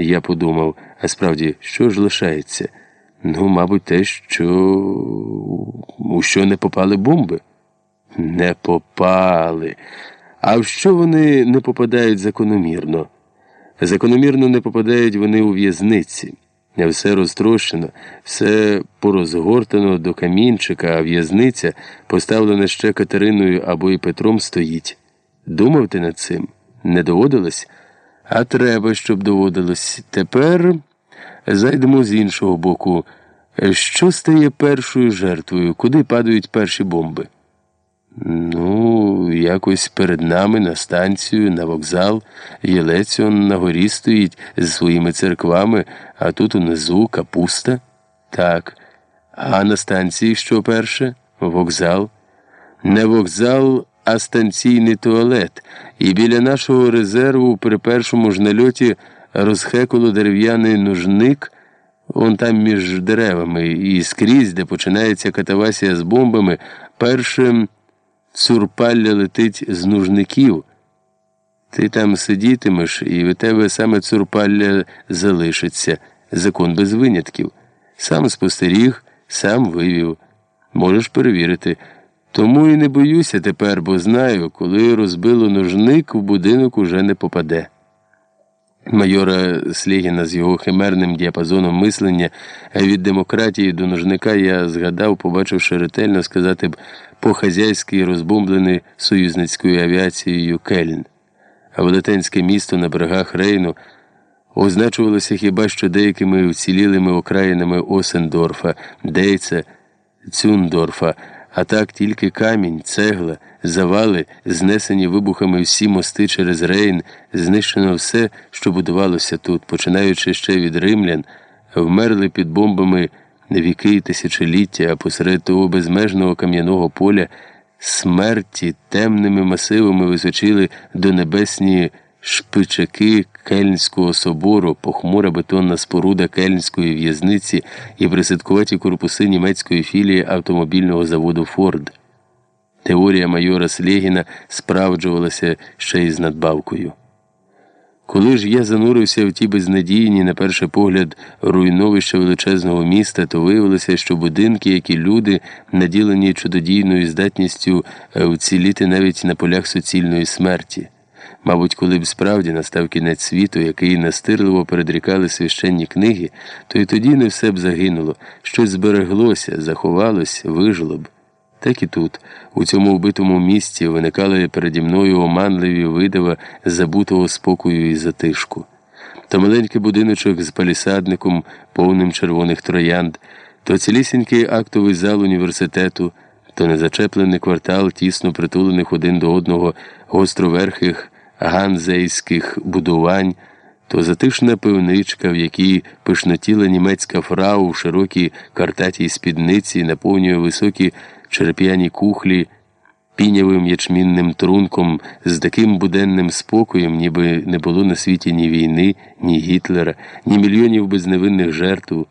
Я подумав, а справді, що ж лишається? Ну, мабуть, те, що у що не попали бомби? Не попали. А в що вони не попадають закономірно? Закономірно не попадають вони у в'язниці. Все розтрощено, все порозгортано до камінчика, а в'язниця, поставлена ще Катериною або і Петром, стоїть. Думав ти над цим? Не доводилось? А треба, щоб доводилось. Тепер зайдемо з іншого боку. Що стає першою жертвою? Куди падають перші бомби? Ну, якось перед нами на станцію, на вокзал. Єлець он на горі стоїть з своїми церквами, а тут унизу капуста. Так. А на станції що перше? Вокзал. Не вокзал, а станційний туалет. І біля нашого резерву при першому ж нальоті розхекало дерев'яний нужник. Он там між деревами і скрізь, де починається катавасія з бомбами, першим цурпалля летить з нужників. Ти там сидітимеш, і в тебе саме цурпалля залишиться, закон без винятків. Сам спостеріг, сам вивів. Можеш перевірити. Тому і не боюся тепер, бо знаю, коли розбило нужник, в будинок уже не попаде. Майора Слєгіна з його химерним діапазоном мислення від демократії до нужника я згадав, побачивши ретельно сказати б по-хазяйськи розбомблений союзницькою авіацією Кельн. А велетенське місто на берегах Рейну означувалося хіба що деякими вцілілими окраїнами Осендорфа, Дейца, Цюндорфа а так тільки камінь, цегла, завали, знесені вибухами всі мости через Рейн, знищено все, що будувалося тут, починаючи ще від римлян, вмерли під бомбами віки і тисячоліття, а посеред того безмежного кам'яного поля смерті темними масивами височили до небесні шпичаки Кельнського собору, похмура бетонна споруда Кельнської в'язниці і присадкуваті корпуси німецької філії автомобільного заводу Форд. Теорія майора Слєгіна справджувалася ще й з надбавкою. Коли ж я занурився в ті безнадійні, на перший погляд, руйновища величезного міста, то виявилося, що будинки, як і люди, наділені чудодійною здатністю вціліти навіть на полях суцільної смерті. Мабуть, коли б справді настав кінець світу, який настирливо передрікали священні книги, то й тоді не все б загинуло, щось збереглося, заховалось, вижило б. Так і тут, у цьому вбитому місці, виникали переді мною оманливі видива забутого спокою і затишку. То маленький будиночок з палісадником, повним червоних троянд, то цілісінький актовий зал університету, то незачеплений квартал, тісно притулених один до одного гостроверхих ганзейських будувань, то затишна пивничка, в якій пишнотіла німецька фрау в широкій картатій спідниці наповнює високі череп'яні кухлі пінявим ячмінним трунком з таким буденним спокоєм, ніби не було на світі ні війни, ні Гітлера, ні мільйонів безневинних жертв,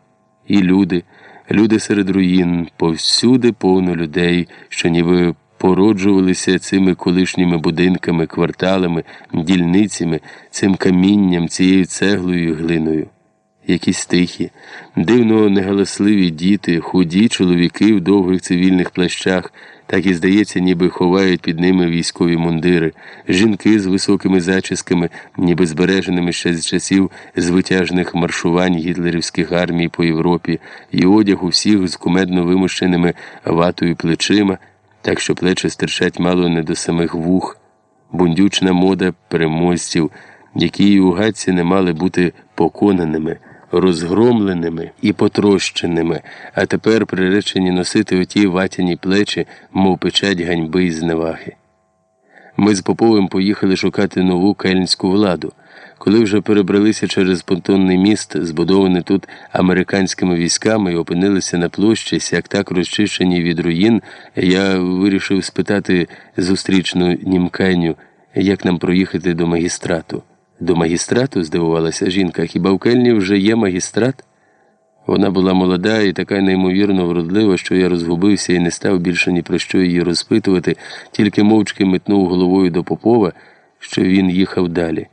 і люди, люди серед руїн, повсюди повно людей, що ніби породжувалися цими колишніми будинками, кварталами, дільницями, цим камінням, цією цеглою і глиною. Якісь тихі, дивно негаласливі діти, худі чоловіки в довгих цивільних плащах, так і здається, ніби ховають під ними військові мундири, жінки з високими зачісками, ніби збереженими ще з часів звитяжних маршувань гітлерівських армій по Європі, і одяг у всіх з кумедно вимущеними ватою плечима так що плечі стирчать мало не до самих вух, бундючна мода переможців, які у гадці не мали бути поконаними, розгромленими і потрощеними, а тепер приречені носити оті ватяні плечі, мов печать ганьби і зневаги. Ми з Поповим поїхали шукати нову кельнську владу. Коли вже перебралися через понтонний міст, збудований тут американськими військами, і опинилися на площі, сяк так розчищені від руїн, я вирішив спитати зустрічну німкеню, як нам проїхати до магістрату. До магістрату? здивувалася жінка. Хіба в Кельні вже є магістрат? Вона була молода і така неймовірно вродлива, що я розгубився і не став більше ні про що її розпитувати, тільки мовчки метнув головою до Попова, що він їхав далі.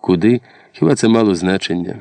Куди? Хіба це мало значення?